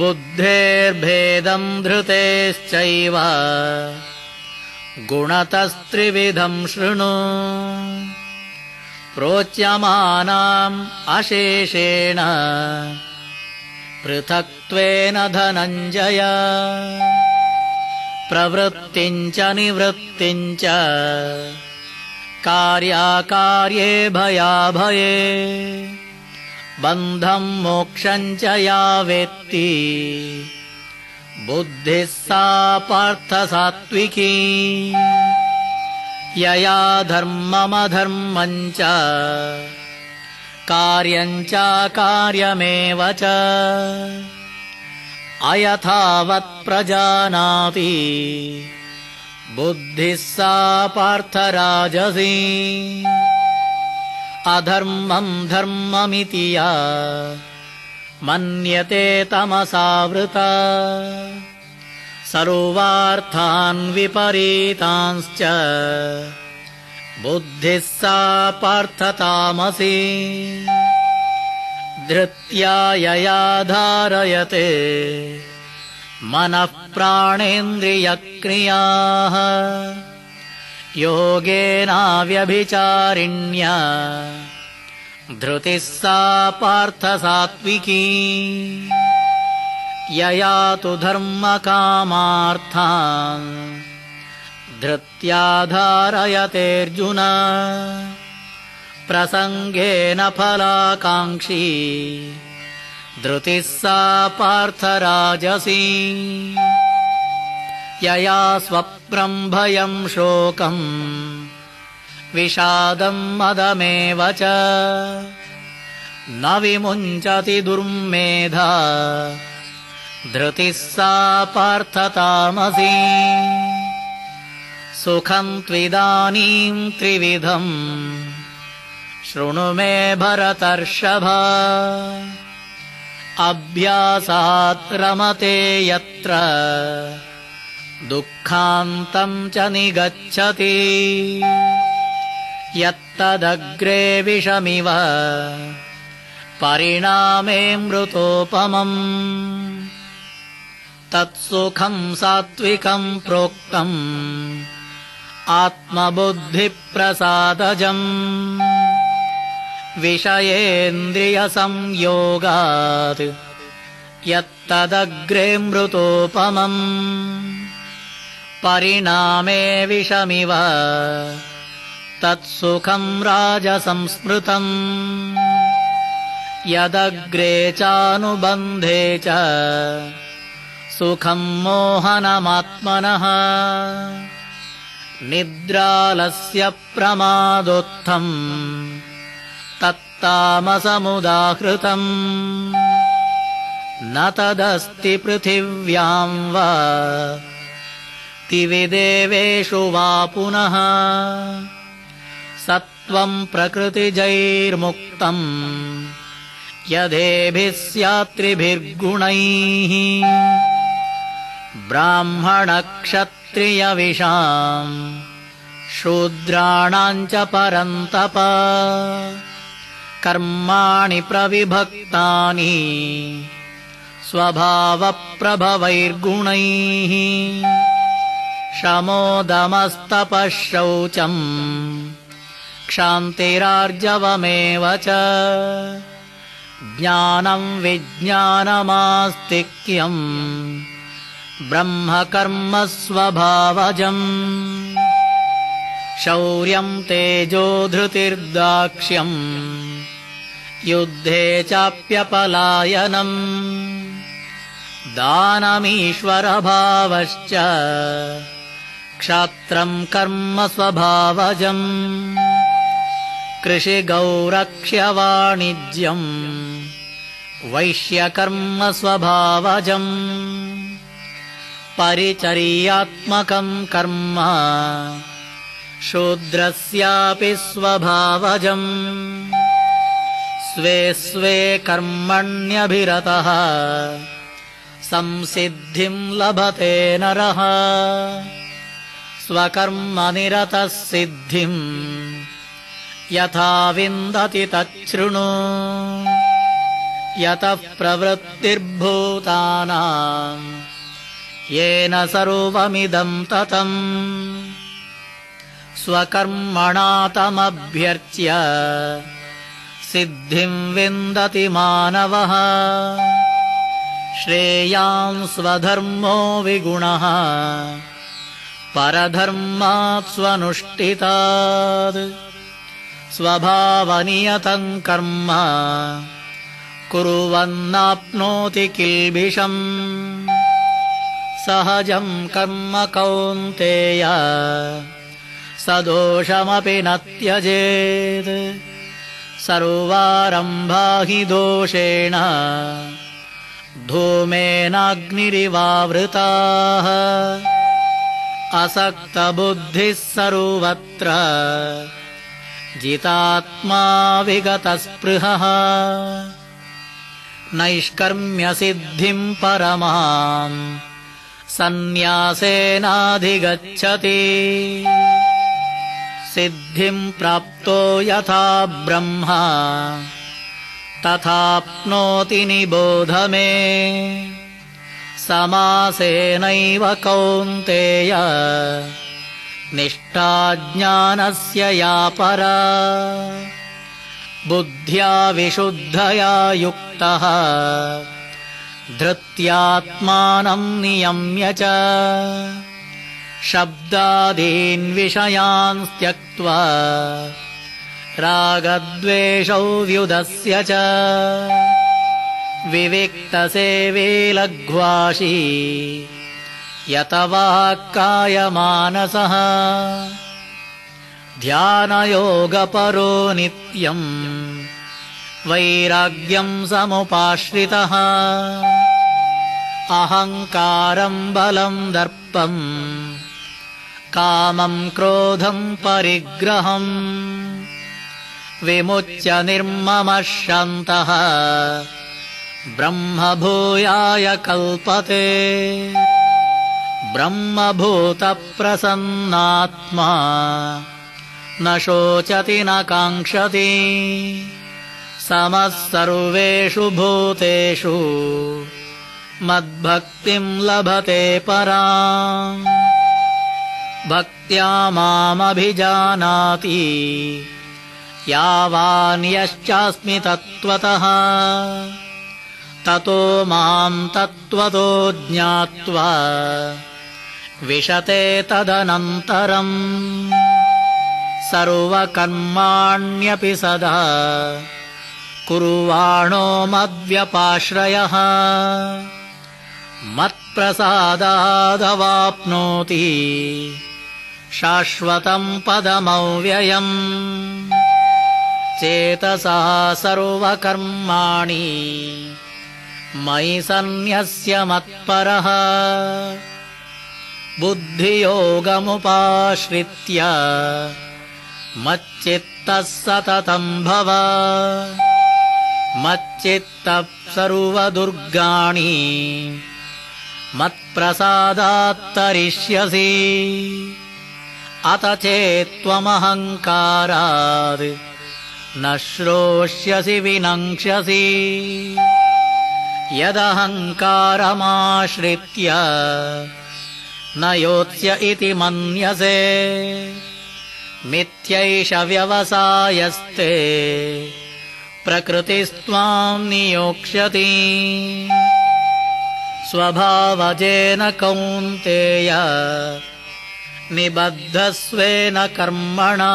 बुद्धेर्भेदम् धृतेश्चैव गुणतस्त्रिविधम् शृणु। प्रोच्यमानाम् अशेषेण पृथक्त्वेन धनञ्जय। प्रवृत्तिम् च निवृत्तिम् च कार्याकार्ये भयाभये बन्धम् मोक्षम् च या वेत्ति। बुद्धिः सा पार्थसात्विकी यया धर्ममधर्मम् च। कार्यम् च कार्यमेव च। अयथावत् प्रजानाति। बुद्धिः सा पार्थराजसी अधर्मम् धर्ममिति या। मन्यते तमसावृता। सर्वार्थान् विपरीतांश्च। बुद्धिः सा पार्थतामसि। धृत्या यया धारयते। मनः प्राणेन्द्रियक्रियाः योगेनाव्यभिचारिण्या। धृतिः सा पार्थसात्विकी। यया तु धर्मकामार्थान्। धृत्या धारयतेऽर्जुन प्रसङ्गेन फलाकाङ्क्षी। धृतिः सा पार्थराजसी यया स्वप्रम् भयम् शोकम्। विषादम् मदमेव च। न विमुञ्चति दुर्मेधा। धृतिः सा पार्थतामसी। सुखम् त्विदानीम् त्रिविधम्। शृणु मे भरतर्षभा। अभ्यासात् रमते यत्र दुःखान्तम् च निगच्छति। यत्तदग्रे विषमिव परिणामे मृतोपमम्। तत्सुखम् सात्विकम् प्रोक्तम्। आत्मबुद्धिप्रसादजम्। विषयेन्द्रियसंयोगात् यत्तदग्रे मृतोपमम् परिणामे विषमिव। तत्सुखम् राजसंस्मृतम् यदग्रे चानुबन्धे च सुखम् मोहनमात्मनः। निद्रालस्य प्रमादोत्थम् तत्तामसमुदाहृतम्। न तदस्ति पृथिव्याम् वा दिविदेवेषु वा पुनः सत्त्वम् प्रकृतिजैर्मुक्तम् यदेभिः स्यात्रिभिर्गुणैः ब्राह्मणक्षत्रियविषाम् शूद्राणाम् च परन्तप कर्माणि प्रविभक्तानि स्वभावप्रभवैर्गुणैः शमोदमस्तपः शौचम् क्षान्तिरार्जवमेव च ज्ञानम् विज्ञानमास्तिक्यम् ब्रह्मकर्मस्वभावजम् शौर्यम् तेजोधृतिर्दाक्ष्यम् युद्धे चाप्यपलायनम् दानमीश्वरभावश्च क्षात्रम् कर्म स्वभावजम्। कृषिगौरक्ष्यवाणिज्यम्। वैश्यकर्म स्वभावजम्। परिचर्यात्मकम् कर्म। शूद्रस्यापि स्वभावजम्। स्वे स्वे कर्मण्यभिरतः। संसिद्धिम् लभते नरः स्वकर्मनिरतः सिद्धिम् यथा विन्दति तच्छृणु। यतः प्रवृत्तिर्भूतानाम् येन सर्वमिदम् ततम्। स्वकर्मणा तमभ्यर्च्य सिद्धिम् विन्दति मानवः। श्रेयान् स्वधर्मो विगुणः परधर्मात् स्वनुष्ठितात्। स्वभावनियतम् कर्म कुर्वन्नाप्नोति किल्बिषम्। सहजम् कर्म कौन्तेय स दोषमपि न त्यजेत्। सर्वारम्भा हि दोषेण धूमेनाग्निरिवावृताः असक्तबुद्धिः सर्वत्र जितात्मा विगतस्पृहः नैष्कर्म्यसिद्धिम् परमाम् सन्न्यासेनाधिगच्छति। सिद्धिम् प्राप्तो यथा ब्रह्मा तथाप्नोति निबोध मे समासेनैव कौन्तेय। निष्ठाज्ञानस्य या परा। बुद्ध्या विशुद्धया युक्तः। धृत्यात्मानम् नियम्य च। शब्दादीन् विषयान् त्यक्त्वा। रागद्वेषौ व्युदस्य च विविक्तसेवे लघ्वाशी कायमानसः ध्यानयोगपरो नित्यम्। वैराग्यम् समुपाश्रितः। अहङ्कारम् बलम् दर्पम्। कामम् क्रोधम् परिग्रहम्। विमुच्य निर्ममः शान्तः ब्रह्मभूयाय कल्पते। ब्रह्मभूतप्रसन्नात्मा। न शोचति न काङ्क्षति। समः सर्वेषु भूतेषु। मद्भक्तिम् लभते परा भक्त्या मामभिजानाति। यावान्यश्चास्मि तत्त्वतः ततो माम् तत्त्वतो ज्ञात्वा विशते तदनन्तरम् सर्वकर्माण्यपि सदा कुर्वाणो मद्व्यपाश्रयः मत्प्रसादादवाप्नोति शाश्वतम् पदमव्ययम् चेतसा सर्वकर्माणि मयि सन्न्यस्य मत्परः। बुद्धियोगमुपाश्रित्य मच्चित्तः सततम् भव। मच्चित्तः सर्वदुर्गाणि मत्प्रसादात्तरिष्यसि। अत चेत्त्वमहङ्कारात् न श्रोष्यसि विनङ्क्ष्यसि यदहङ्कारमाश्रित्य न योत्स्य इति मन्यसे। मिथ्यैष व्यवसायस्ते प्रकृतिस्त्वाम् नियोक्ष्यति। स्वभावजेन कौन्तेय निबद्धस्वेन कर्मणा।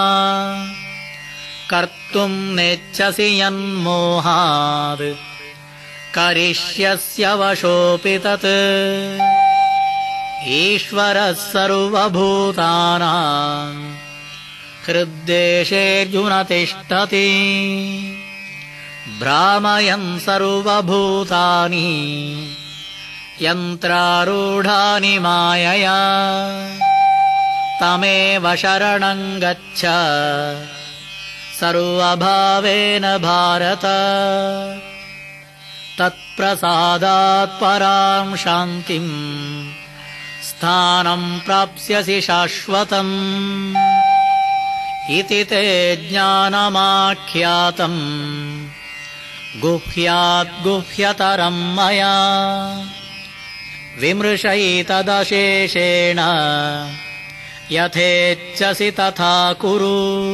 कर्तुम् नेच्छसि यन्मोहात् करिष्यस्य वशोऽपि तत्। ईश्वरः सर्वभूतानाम् हृद्देशेऽर्जुन तिष्ठति भ्रामयन् सर्वभूतानि यन्त्रारूढानि मायया। तमेव शरणम् गच्छ। सर्वभावेन भारत तत्प्रसादात् पराम् शान्तिम्। स्थानम् प्राप्स्यसि शाश्वतम्। इति ते ज्ञानमाख्यातम्। गुह्याद्गुह्यतरम् मया। विमृशैतदशेषेण। यथेच्छसि तथा कुरु